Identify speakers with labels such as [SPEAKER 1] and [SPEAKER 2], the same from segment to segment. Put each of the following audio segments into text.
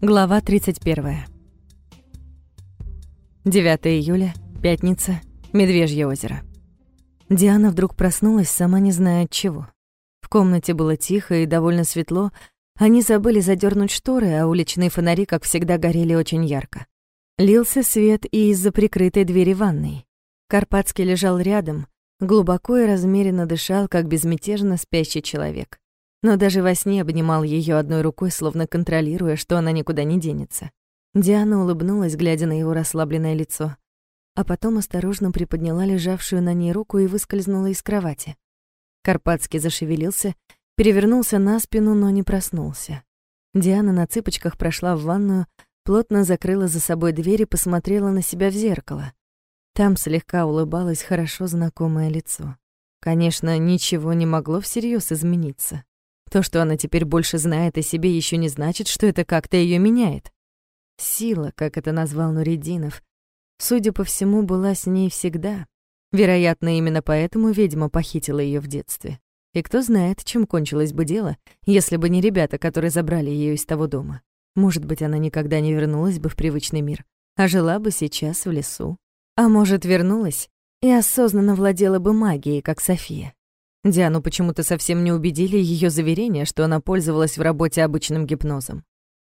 [SPEAKER 1] Глава 31. 9 июля, пятница, Медвежье озеро. Диана вдруг проснулась, сама не зная от чего. В комнате было тихо и довольно светло, они забыли задернуть шторы, а уличные фонари, как всегда, горели очень ярко. Лился свет и из-за прикрытой двери ванной. Карпатский лежал рядом, глубоко и размеренно дышал, как безмятежно спящий человек но даже во сне обнимал ее одной рукой, словно контролируя, что она никуда не денется. Диана улыбнулась, глядя на его расслабленное лицо, а потом осторожно приподняла лежавшую на ней руку и выскользнула из кровати. Карпатский зашевелился, перевернулся на спину, но не проснулся. Диана на цыпочках прошла в ванную, плотно закрыла за собой дверь и посмотрела на себя в зеркало. Там слегка улыбалось хорошо знакомое лицо. Конечно, ничего не могло всерьез измениться. То, что она теперь больше знает о себе, еще не значит, что это как-то ее меняет. Сила, как это назвал Нуридинов, судя по всему, была с ней всегда. Вероятно, именно поэтому ведьма похитила ее в детстве. И кто знает, чем кончилось бы дело, если бы не ребята, которые забрали ее из того дома. Может быть, она никогда не вернулась бы в привычный мир, а жила бы сейчас в лесу. А может, вернулась и осознанно владела бы магией, как София. Диану почему-то совсем не убедили ее заверения, что она пользовалась в работе обычным гипнозом.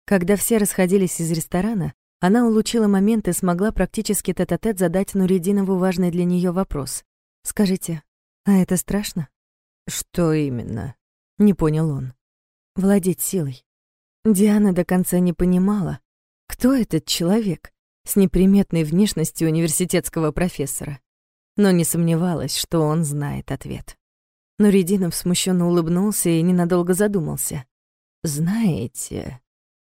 [SPEAKER 1] Когда все расходились из ресторана, она улучила момент и смогла практически тет-а-тет задать Нуридинову важный для нее вопрос. «Скажите, а это страшно?» «Что именно?» — не понял он. «Владеть силой». Диана до конца не понимала, кто этот человек с неприметной внешностью университетского профессора, но не сомневалась, что он знает ответ. Но Рединов смущенно улыбнулся и ненадолго задумался. «Знаете,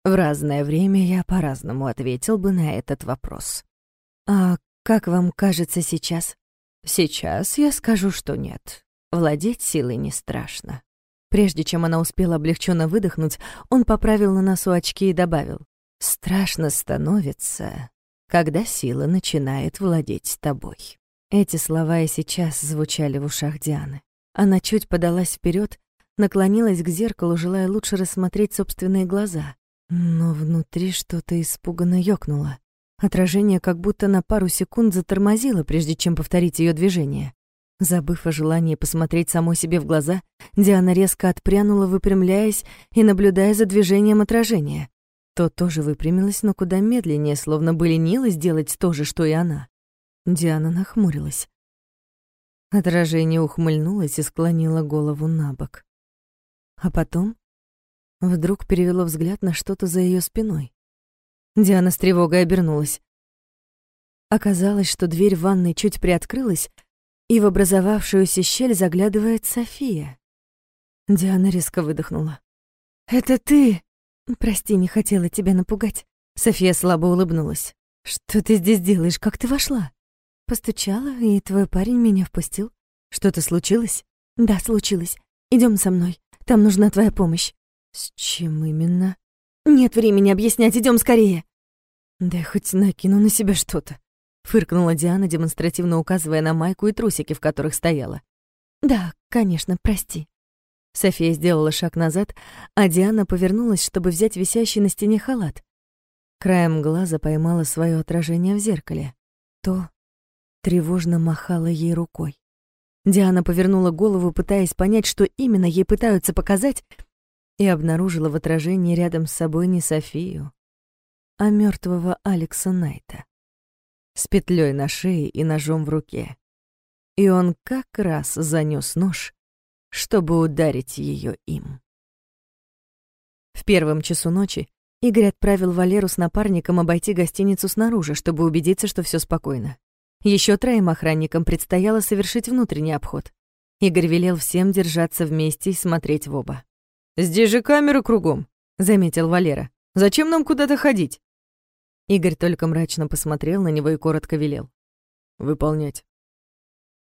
[SPEAKER 1] в разное время я по-разному ответил бы на этот вопрос. А как вам кажется сейчас?» «Сейчас я скажу, что нет. Владеть силой не страшно». Прежде чем она успела облегченно выдохнуть, он поправил на носу очки и добавил. «Страшно становится, когда сила начинает владеть тобой». Эти слова и сейчас звучали в ушах Дианы. Она чуть подалась вперед, наклонилась к зеркалу, желая лучше рассмотреть собственные глаза. Но внутри что-то испуганно ёкнуло. Отражение как будто на пару секунд затормозило, прежде чем повторить ее движение. Забыв о желании посмотреть самой себе в глаза, Диана резко отпрянула, выпрямляясь и наблюдая за движением отражения. То тоже выпрямилась, но куда медленнее, словно бы ленилась сделать то же, что и она. Диана нахмурилась. Отражение ухмыльнулось и склонило голову на бок. А потом вдруг перевело взгляд на что-то за ее спиной. Диана с тревогой обернулась. Оказалось, что дверь в ванной чуть приоткрылась, и в образовавшуюся щель заглядывает София. Диана резко выдохнула. «Это ты!» «Прости, не хотела тебя напугать». София слабо улыбнулась. «Что ты здесь делаешь? Как ты вошла?» Постучала, и твой парень меня впустил. Что-то случилось? Да, случилось. Идем со мной. Там нужна твоя помощь. С чем именно? Нет времени объяснять, идем скорее. Да хоть накину на себя что-то. Фыркнула Диана, демонстративно указывая на майку и трусики, в которых стояла. Да, конечно, прости. София сделала шаг назад, а Диана повернулась, чтобы взять висящий на стене халат. Краем глаза поймала свое отражение в зеркале. То, тревожно махала ей рукой. Диана повернула голову, пытаясь понять, что именно ей пытаются показать, и обнаружила в отражении рядом с собой не Софию, а мертвого Алекса Найта с петлей на шее и ножом в руке. И он как раз занёс нож, чтобы ударить ее им. В первом часу ночи Игорь отправил Валеру с напарником обойти гостиницу снаружи, чтобы убедиться, что все спокойно. Еще троим охранникам предстояло совершить внутренний обход. Игорь велел всем держаться вместе и смотреть в оба. «Здесь же камеры кругом», — заметил Валера. «Зачем нам куда-то ходить?» Игорь только мрачно посмотрел на него и коротко велел. «Выполнять».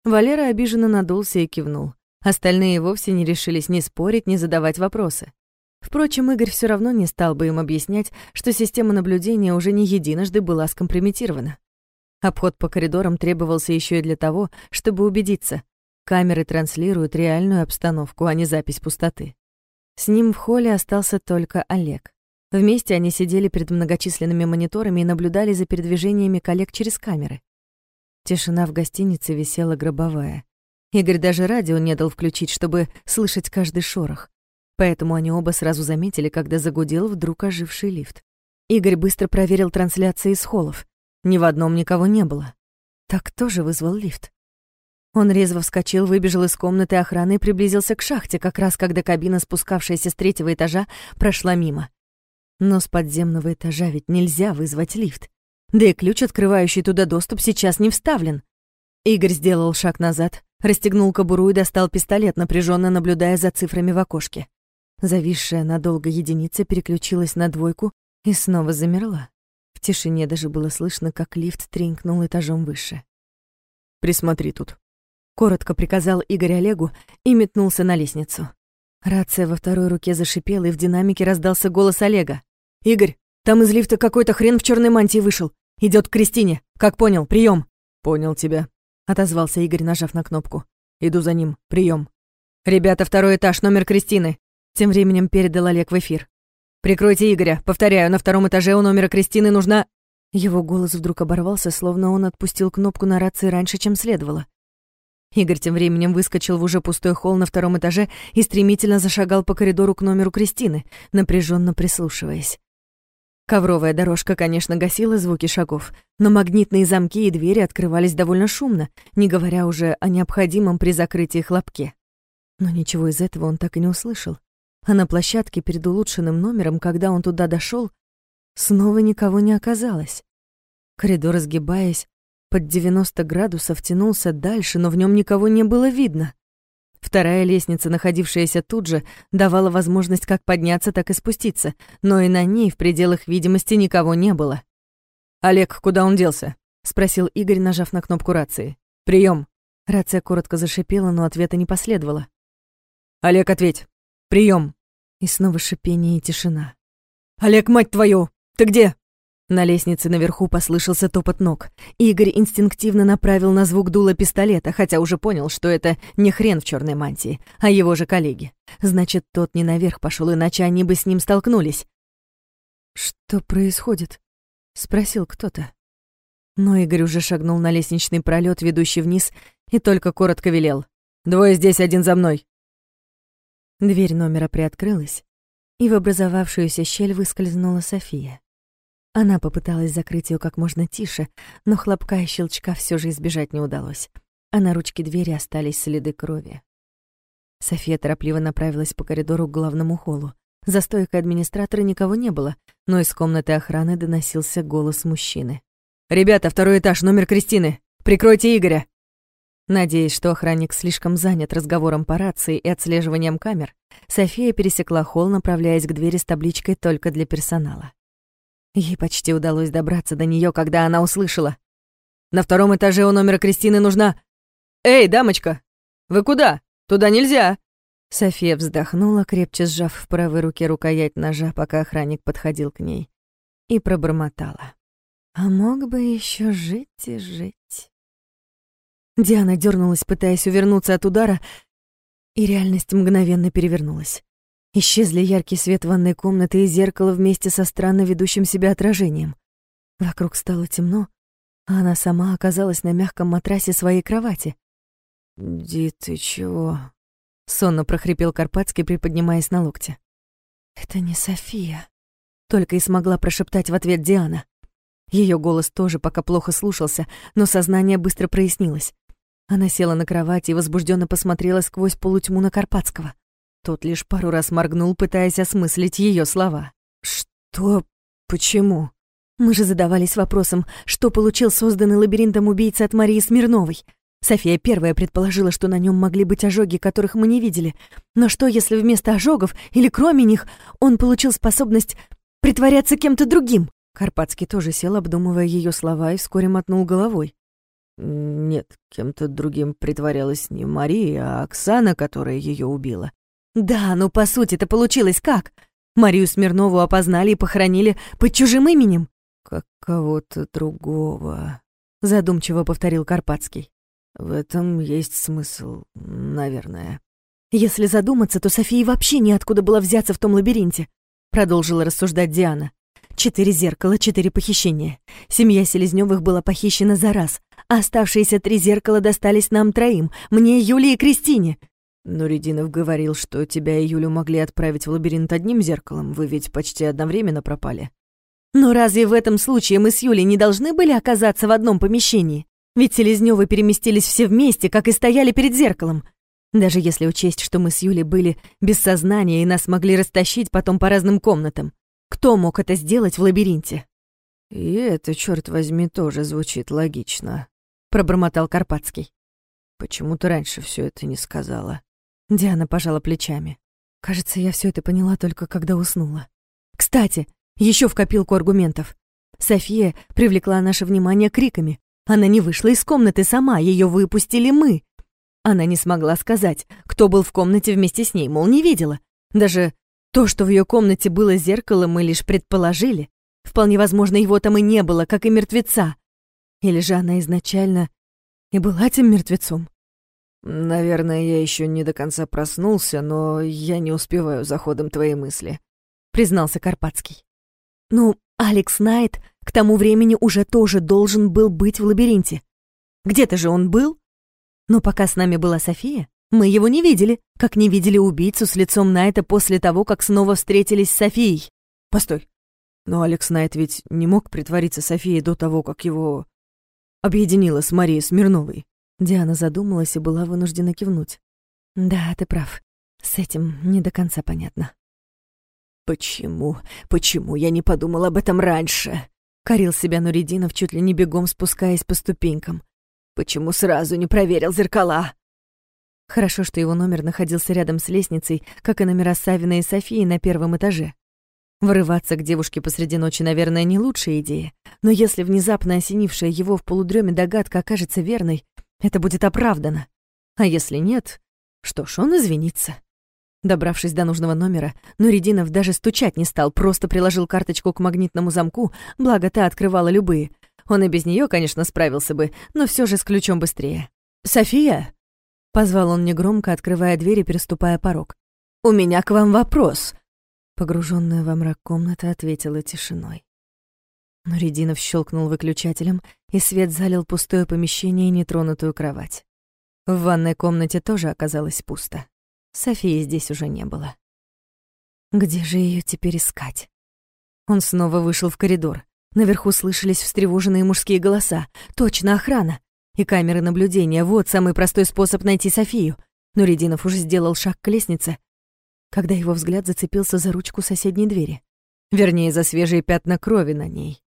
[SPEAKER 1] Валера обиженно надулся и кивнул. Остальные вовсе не решились ни спорить, ни задавать вопросы. Впрочем, Игорь все равно не стал бы им объяснять, что система наблюдения уже не единожды была скомпрометирована. Обход по коридорам требовался еще и для того, чтобы убедиться, камеры транслируют реальную обстановку, а не запись пустоты. С ним в холле остался только Олег. Вместе они сидели перед многочисленными мониторами и наблюдали за передвижениями коллег через камеры. Тишина в гостинице висела гробовая. Игорь даже радио не дал включить, чтобы слышать каждый шорох. Поэтому они оба сразу заметили, когда загудел вдруг оживший лифт. Игорь быстро проверил трансляции из холлов. Ни в одном никого не было. Так кто же вызвал лифт? Он резво вскочил, выбежал из комнаты охраны и приблизился к шахте, как раз когда кабина, спускавшаяся с третьего этажа, прошла мимо. Но с подземного этажа ведь нельзя вызвать лифт. Да и ключ, открывающий туда доступ, сейчас не вставлен. Игорь сделал шаг назад, расстегнул кобуру и достал пистолет, напряженно наблюдая за цифрами в окошке. Зависшая надолго единица переключилась на двойку и снова замерла. В тишине даже было слышно, как лифт тренькнул этажом выше.
[SPEAKER 2] «Присмотри тут», —
[SPEAKER 1] коротко приказал Игорь Олегу и метнулся на лестницу. Рация во второй руке зашипела, и в динамике раздался голос Олега. «Игорь, там из лифта какой-то хрен в черной мантии вышел. Идет к Кристине. Как понял, прием.
[SPEAKER 2] «Понял тебя», —
[SPEAKER 1] отозвался Игорь, нажав на кнопку.
[SPEAKER 2] «Иду за ним. Прием.
[SPEAKER 1] «Ребята, второй этаж, номер Кристины». Тем временем передал Олег в эфир. «Прикройте Игоря. Повторяю, на втором этаже у номера Кристины нужна...» Его голос вдруг оборвался, словно он отпустил кнопку на рации раньше, чем следовало. Игорь тем временем выскочил в уже пустой холл на втором этаже и стремительно зашагал по коридору к номеру Кристины, напряженно прислушиваясь. Ковровая дорожка, конечно, гасила звуки шагов, но магнитные замки и двери открывались довольно шумно, не говоря уже о необходимом при закрытии хлопке. Но ничего из этого он так и не услышал. А на площадке перед улучшенным номером, когда он туда дошел, снова никого не оказалось. Коридор, сгибаясь, под 90 градусов тянулся дальше, но в нем никого не было видно. Вторая лестница, находившаяся тут же, давала возможность как подняться, так и спуститься, но и на ней в пределах видимости никого не было.
[SPEAKER 2] «Олег, куда он делся?»
[SPEAKER 1] — спросил Игорь, нажав на кнопку рации.
[SPEAKER 2] Прием.
[SPEAKER 1] Рация коротко зашипела, но ответа не последовало.
[SPEAKER 2] «Олег, ответь. Прием.
[SPEAKER 1] И снова шипение и тишина.
[SPEAKER 2] «Олег, мать твою! Ты где?»
[SPEAKER 1] На лестнице наверху послышался топот ног. Игорь инстинктивно направил на звук дула пистолета, хотя уже понял, что это не хрен в черной мантии, а его же коллеги. Значит, тот не наверх пошел, иначе они бы с ним столкнулись. «Что происходит?» — спросил кто-то. Но Игорь уже шагнул на лестничный пролет, ведущий вниз, и только коротко велел. «Двое здесь, один за мной». Дверь номера приоткрылась, и в образовавшуюся щель выскользнула София. Она попыталась закрыть ее как можно тише, но хлопка и щелчка все же избежать не удалось, а на ручке двери остались следы крови. София торопливо направилась по коридору к главному холлу. За стойкой администратора никого не было, но из комнаты охраны доносился голос мужчины. «Ребята, второй этаж, номер Кристины! Прикройте Игоря!» Надеясь, что охранник слишком занят разговором по рации и отслеживанием камер, София пересекла холл, направляясь к двери с табличкой «Только для персонала». Ей почти удалось добраться до нее, когда она услышала. «На втором этаже у номера Кристины нужна...» «Эй, дамочка! Вы куда? Туда нельзя!» София вздохнула, крепче сжав в правой руке рукоять ножа, пока охранник подходил к ней, и пробормотала. «А мог бы еще жить и жить». Диана дернулась, пытаясь увернуться от удара, и реальность мгновенно перевернулась. Исчезли яркий свет ванной комнаты и зеркало вместе со странно ведущим себя отражением. Вокруг стало темно, а она сама оказалась на мягком матрасе своей кровати.
[SPEAKER 2] «Ди, ты чего?»
[SPEAKER 1] — сонно прохрипел Карпатский, приподнимаясь на локте. «Это не София», — только и смогла прошептать в ответ Диана. Ее голос тоже пока плохо слушался, но сознание быстро прояснилось. Она села на кровати и возбужденно посмотрела сквозь полутьму на Карпатского. Тот лишь пару раз моргнул, пытаясь осмыслить ее слова. «Что? Почему?» Мы же задавались вопросом, что получил созданный лабиринтом убийца от Марии Смирновой. София первая предположила, что на нем могли быть ожоги, которых мы не видели. Но что, если вместо ожогов, или кроме них, он получил способность притворяться кем-то другим? Карпатский тоже сел, обдумывая ее слова, и вскоре мотнул головой.
[SPEAKER 2] «Нет, кем-то другим притворялась не Мария, а Оксана, которая ее убила.
[SPEAKER 1] Да, но по сути это получилось как? Марию Смирнову опознали и похоронили под чужим именем?
[SPEAKER 2] Как кого-то другого,
[SPEAKER 1] задумчиво повторил Карпатский.
[SPEAKER 2] В этом есть смысл, наверное.
[SPEAKER 1] Если задуматься, то Софии вообще неоткуда было взяться в том лабиринте. продолжила рассуждать Диана. Четыре зеркала, четыре похищения. Семья Селезнёвых была похищена за раз, оставшиеся три зеркала достались нам троим, мне, Юле и Кристине.
[SPEAKER 2] Но Рединов говорил, что тебя и Юлю могли отправить в лабиринт одним зеркалом, вы ведь почти одновременно пропали.
[SPEAKER 1] Но разве в этом случае мы с Юлей не должны были оказаться в одном помещении? Ведь Селезнёвы переместились все вместе, как и стояли перед зеркалом. Даже если учесть, что мы с Юлей были без сознания и нас могли растащить потом по разным комнатам. Кто мог это сделать в лабиринте?
[SPEAKER 2] «И это, черт возьми, тоже звучит логично», —
[SPEAKER 1] пробормотал Карпатский.
[SPEAKER 2] «Почему ты раньше все это не сказала?»
[SPEAKER 1] Диана пожала плечами. «Кажется, я все это поняла только когда уснула. Кстати, еще в копилку аргументов. София привлекла наше внимание криками. Она не вышла из комнаты сама, ее выпустили мы. Она не смогла сказать, кто был в комнате вместе с ней, мол, не видела. Даже то, что в ее комнате было зеркало, мы лишь предположили. Вполне возможно, его там и не было, как и мертвеца. Или же она изначально и была тем мертвецом?
[SPEAKER 2] Наверное, я еще не до конца проснулся, но я не успеваю за ходом твоей мысли,
[SPEAKER 1] признался Карпатский. Ну, Алекс Найт к тому времени уже тоже должен был быть в лабиринте. Где-то же он был. Но пока с нами была София, мы его не видели, как не видели убийцу с лицом Найта после того, как снова встретились с Софией.
[SPEAKER 2] Постой. Но Алекс Найт ведь не мог притвориться Софией до того, как его объединила с Марией Смирновой.
[SPEAKER 1] Диана задумалась и была вынуждена кивнуть. Да, ты прав. С этим не до конца понятно.
[SPEAKER 2] Почему? Почему я не подумал об этом раньше?
[SPEAKER 1] Корил себя Нуридинов, чуть ли не бегом спускаясь по ступенькам.
[SPEAKER 2] Почему сразу не проверил зеркала?
[SPEAKER 1] Хорошо, что его номер находился рядом с лестницей, как и номера Савина и Софии на первом этаже. Вырываться к девушке посреди ночи, наверное, не лучшая идея, но если внезапно осенившая его в полудреме догадка окажется верной, это будет оправдано. А если нет, что ж, он извинится. Добравшись до нужного номера, Нуридинов даже стучать не стал, просто приложил карточку к магнитному замку, благо та открывала любые. Он и без нее, конечно, справился бы, но все же с ключом быстрее. «София!» Позвал он негромко, открывая дверь и переступая порог. «У меня к вам вопрос!» Погруженная во мрак комната ответила тишиной. Нуридинов щелкнул выключателем, и свет залил пустое помещение и нетронутую кровать. В ванной комнате тоже оказалось пусто. Софии здесь уже не было. Где же ее теперь искать? Он снова вышел в коридор. Наверху слышались встревоженные мужские голоса. Точно охрана. И камеры наблюдения — вот самый простой способ найти Софию. Но Рединов уже сделал шаг к лестнице, когда его взгляд зацепился за ручку соседней двери. Вернее, за свежие пятна крови на ней.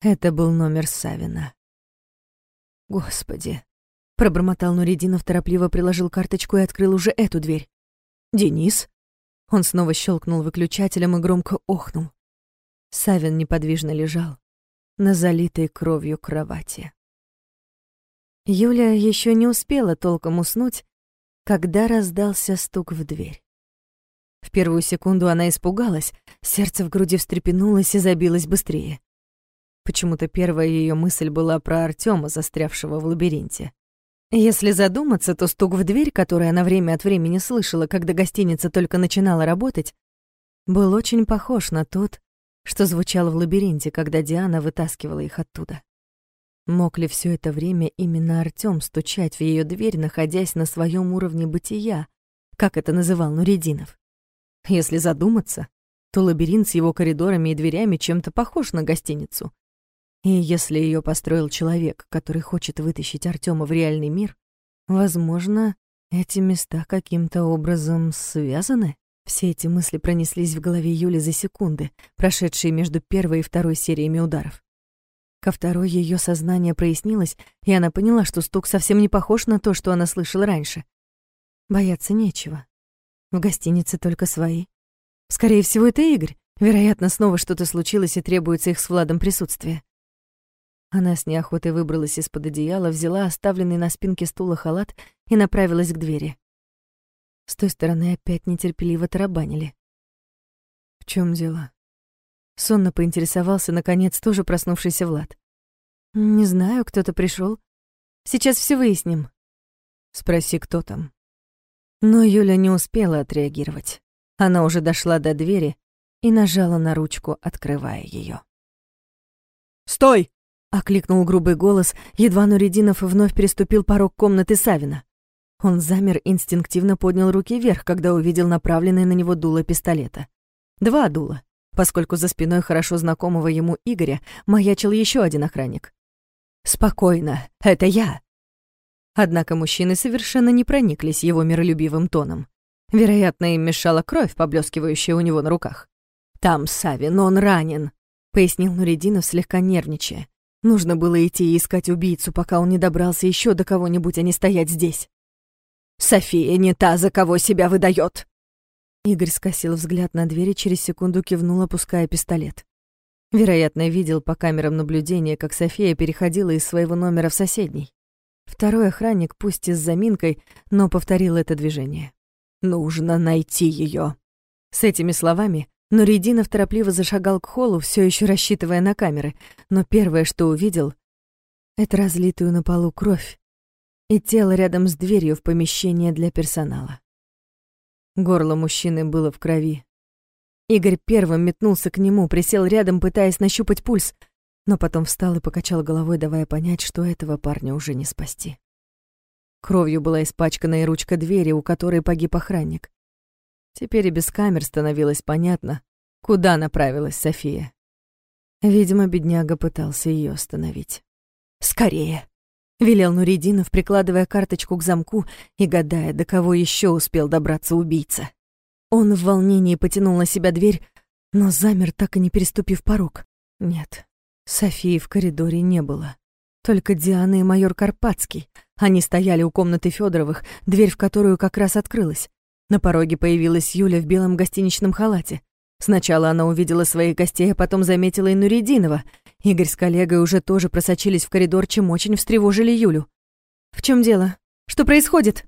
[SPEAKER 1] Это был номер Савина. «Господи!» — пробормотал Нуридинов, торопливо приложил карточку и открыл уже эту дверь. «Денис?» Он снова щелкнул выключателем и громко охнул. Савин неподвижно лежал на залитой кровью кровати. Юля еще не успела толком уснуть, когда раздался стук в дверь. В первую секунду она испугалась, сердце в груди встрепенулось и забилось быстрее. Почему-то первая ее мысль была про Артема, застрявшего в лабиринте. Если задуматься, то стук в дверь, который она время от времени слышала, когда гостиница только начинала работать, был очень похож на тот, что звучал в лабиринте, когда Диана вытаскивала их оттуда. Мог ли все это время именно Артём стучать в ее дверь, находясь на своем уровне бытия, как это называл Нуридинов? Если задуматься, то лабиринт с его коридорами и дверями чем-то похож на гостиницу. И если ее построил человек, который хочет вытащить Артема в реальный мир, возможно, эти места каким-то образом связаны? Все эти мысли пронеслись в голове Юли за секунды, прошедшие между первой и второй сериями ударов. Ко второй ее сознание прояснилось, и она поняла, что стук совсем не похож на то, что она слышала раньше. Бояться нечего. В гостинице только свои. Скорее всего, это Игорь. Вероятно, снова что-то случилось и требуется их с Владом присутствие. Она с неохотой выбралась из-под одеяла, взяла оставленный на спинке стула халат и направилась к двери. С той стороны опять нетерпеливо тарабанили. «В чем дело?» Сонно поинтересовался, наконец, тоже проснувшийся Влад. «Не знаю, кто-то пришел. Сейчас все выясним». «Спроси, кто там». Но Юля не успела отреагировать. Она уже дошла до двери и нажала на ручку, открывая ее.
[SPEAKER 2] «Стой!»
[SPEAKER 1] — окликнул грубый голос, едва Нуридинов вновь переступил порог комнаты Савина. Он замер, инстинктивно поднял руки вверх, когда увидел направленное на него дуло пистолета. Два дула, поскольку за спиной хорошо знакомого ему Игоря маячил еще один охранник. «Спокойно, это я!» Однако мужчины совершенно не прониклись его миролюбивым тоном. Вероятно, им мешала кровь, поблескивающая у него на руках. «Там Савин, он ранен», — пояснил Нуридинов, слегка нервничая. Нужно было идти и искать убийцу, пока он не добрался еще до кого-нибудь, а не стоять здесь. «София не та, за кого себя выдает. Игорь скосил взгляд на дверь и через секунду кивнул, опуская пистолет. Вероятно, видел по камерам наблюдения, как София переходила из своего номера в соседний. Второй охранник, пусть и с заминкой, но повторил это движение. «Нужно найти ее. С этими словами Нуридинов торопливо зашагал к холлу, все еще рассчитывая на камеры, но первое, что увидел, — это разлитую на полу кровь и тело рядом с дверью в помещение для персонала. Горло мужчины было в крови. Игорь первым метнулся к нему, присел рядом, пытаясь нащупать пульс, но потом встал и покачал головой, давая понять, что этого парня уже не спасти. Кровью была испачкана и ручка двери, у которой погиб охранник. Теперь и без камер становилось понятно, куда направилась София. Видимо, бедняга пытался ее остановить. «Скорее!» — велел Нуридинов, прикладывая карточку к замку и гадая, до кого еще успел добраться убийца. Он в волнении потянул на себя дверь, но замер, так и не переступив порог. Нет, Софии в коридоре не было. Только Диана и майор Карпатский. Они стояли у комнаты Федоровых, дверь в которую как раз открылась. На пороге появилась Юля в белом гостиничном халате. Сначала она увидела своих гостей, а потом заметила и Нуридинова. Игорь с коллегой уже тоже просочились в коридор, чем очень встревожили Юлю. «В чем дело? Что происходит?»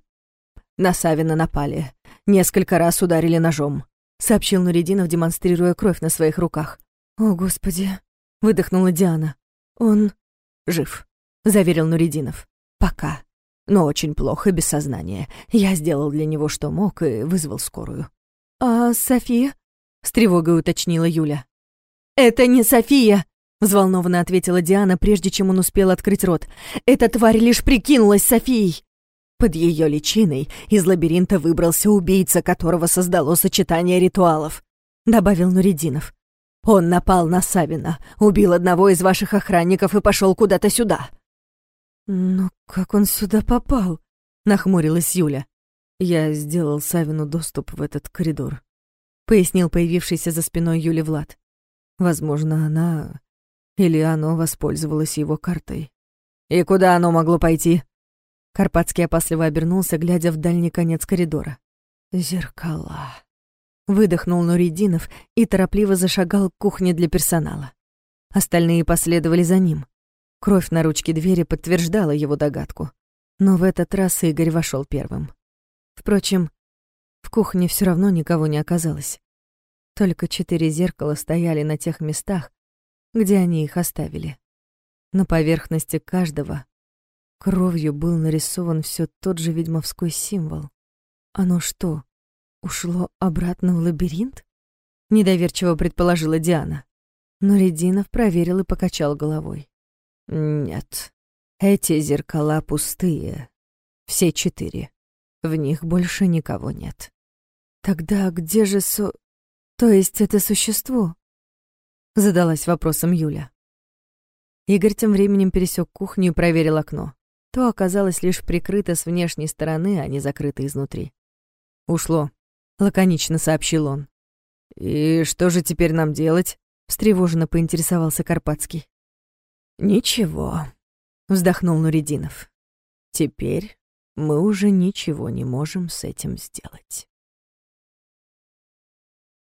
[SPEAKER 1] На Савина напали. Несколько раз ударили ножом, сообщил Нуридинов, демонстрируя кровь на своих руках. «О, Господи!» — выдохнула Диана. «Он жив», — заверил Нуридинов. «Пока. Но очень плохо, без сознания. Я сделал для него, что мог, и вызвал скорую». «А София?» — с тревогой уточнила Юля. «Это не София!» — взволнованно ответила Диана, прежде чем он успел открыть рот. «Эта тварь лишь прикинулась Софией!» Под ее личиной из лабиринта выбрался убийца, которого создало сочетание ритуалов, — добавил Нуридинов. Он напал на Савина, убил одного из ваших охранников и пошел куда-то сюда. «Но как он сюда попал?» — нахмурилась Юля. Я сделал Савину доступ в этот коридор пояснил появившийся за спиной Юли Влад. Возможно, она или оно воспользовалось его картой. «И куда оно могло пойти?» Карпатский опасливо обернулся, глядя в дальний конец коридора. «Зеркала». Выдохнул Нуридинов и торопливо зашагал к кухне для персонала. Остальные последовали за ним. Кровь на ручке двери подтверждала его догадку. Но в этот раз Игорь вошел первым. Впрочем, в кухне все равно никого не оказалось. Только четыре зеркала стояли на тех местах, где они их оставили. На поверхности каждого кровью был нарисован все тот же ведьмовской символ. Оно что, ушло обратно в лабиринт? Недоверчиво предположила Диана. Но Рединов проверил и покачал головой. Нет, эти зеркала пустые. Все четыре. В них больше никого нет. Тогда где же со... То есть это существо? Задалась вопросом Юля. Игорь тем временем пересек кухню и проверил окно. То оказалось лишь прикрыто с внешней стороны, а не закрыто изнутри. «Ушло», — лаконично сообщил он. «И что же теперь нам делать?» — встревоженно поинтересовался Карпатский. «Ничего», — вздохнул Нуридинов. «Теперь мы уже ничего не можем с этим сделать».